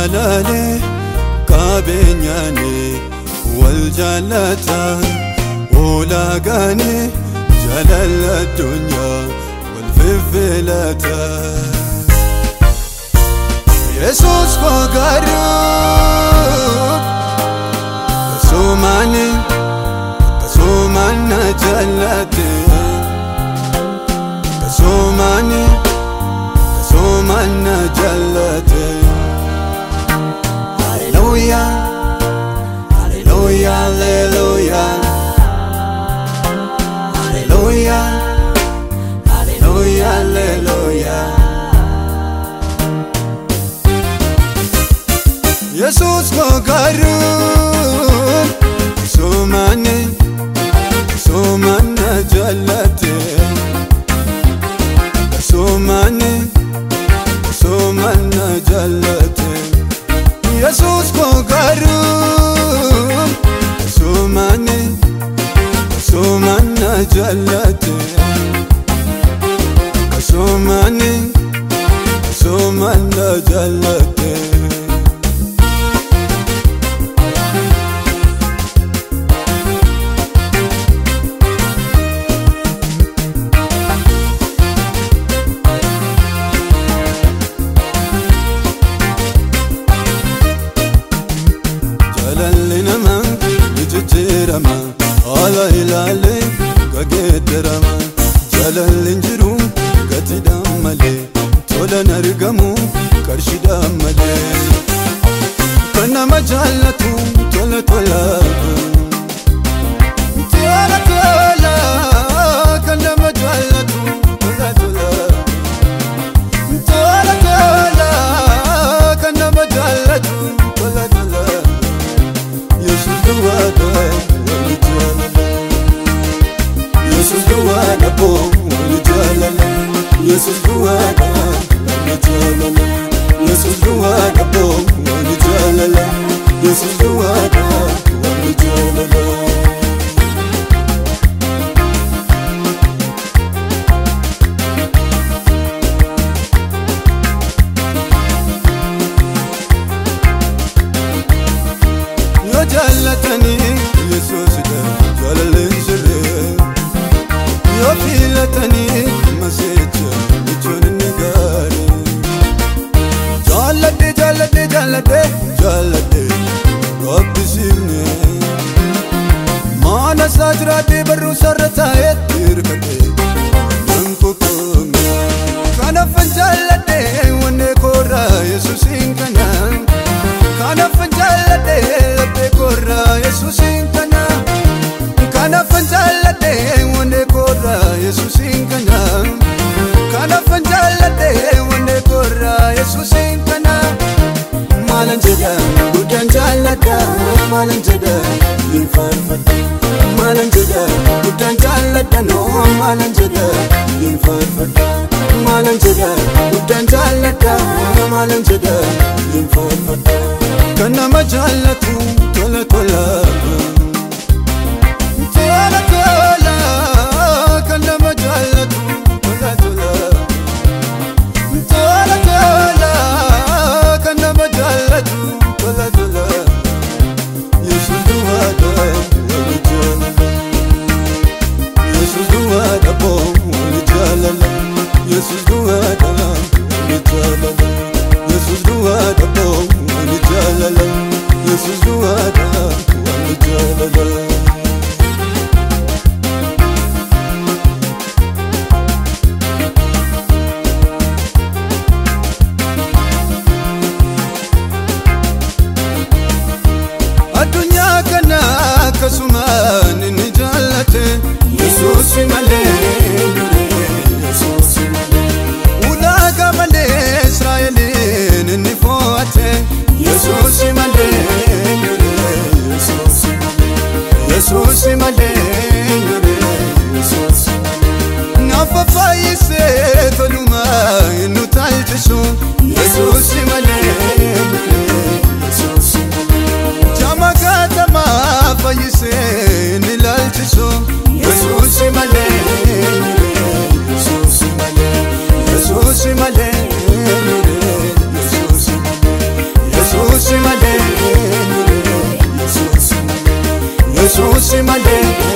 ولالي قابنياني والجلتا ولاقاني جلال الدنيا والففلتا يسوس قرب تسوماني تسومانا جلاتي تسوماني تسومانا روز مقرون سومنه سومنه جلته سومنه سومنه جلته يسوس مقرون سومنه سومنه جلته سومنه سومنه جلته jijjiirama haala ilaalee gageeddarama jaalalli hin jiru gatiidhaan malee tolan argamu qarshiidhaan malee جالتني يسوس ده جلال انزل يا فيلتني isaa jiraadhee barruu sarara taa'eetti hirkadhe nan kokkoome kanaafan jaalladhe wannee koorraa yesuusiin kanaan Kanaafan jaalladhe laphee koorraa Yesuusiin kana Kanaafan jaalladhe wannee koorraa Yesuusiin kana Kanaafan jaalladhe wannee koorraa Yesuusiin kana Maalan jedha guddaan jaalladha maalan jedha hin faarfadha Maalan jedha guddaan jaalladha noo maalan jedha hin faarfadha Maalan jedha guddaan jaalladha maalan jedha hin faarfadha Kan nama jaallatu tola Tola fayyiseen ilaalchisu yesuusi malee yesuusi malee yesuusi malee yesuusi malee yesuusi malee yesuusi malee yesuusi malee.